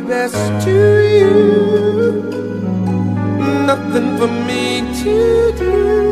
my best to you. Nothing for me to do,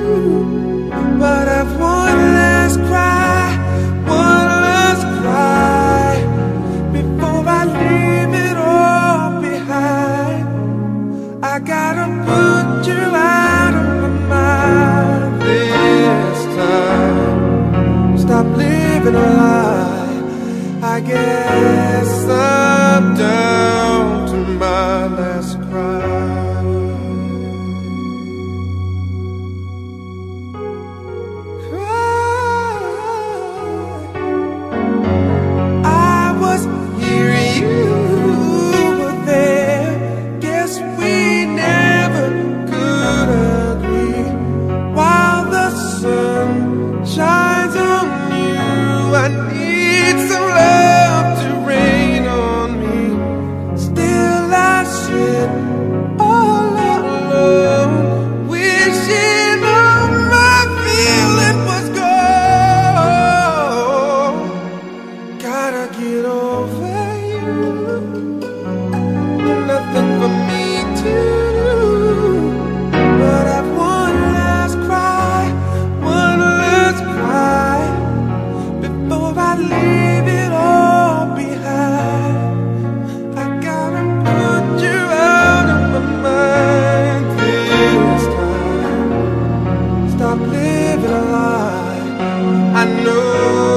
living a lie. I know.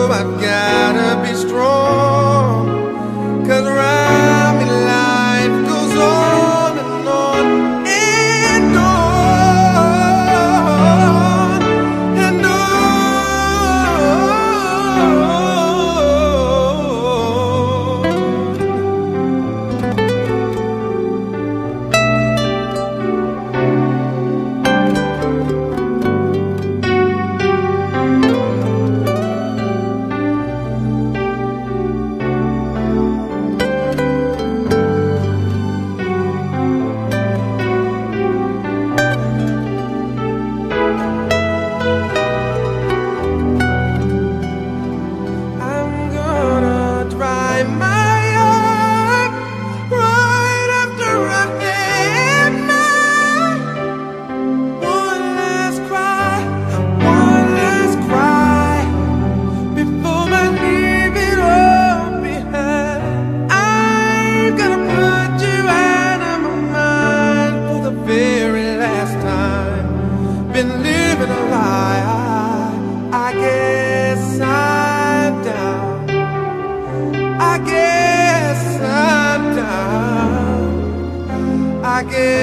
like it.